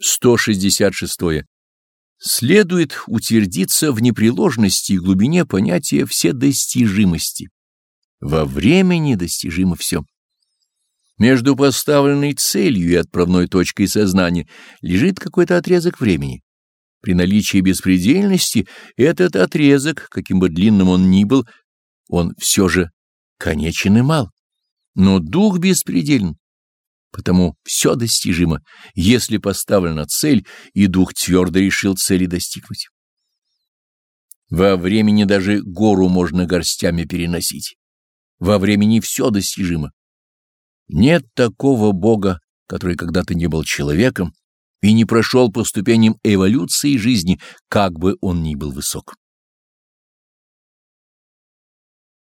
166. Следует утвердиться в непреложности и глубине понятия вседостижимости. Во времени достижимо все. Между поставленной целью и отправной точкой сознания лежит какой-то отрезок времени. При наличии беспредельности этот отрезок, каким бы длинным он ни был, он все же конечен и мал. Но дух беспределен, потому все достижимо, если поставлена цель, и дух твердо решил цели достигнуть. Во времени даже гору можно горстями переносить. Во времени все достижимо. Нет такого Бога, который когда-то не был человеком и не прошел по ступеням эволюции жизни, как бы он ни был высок.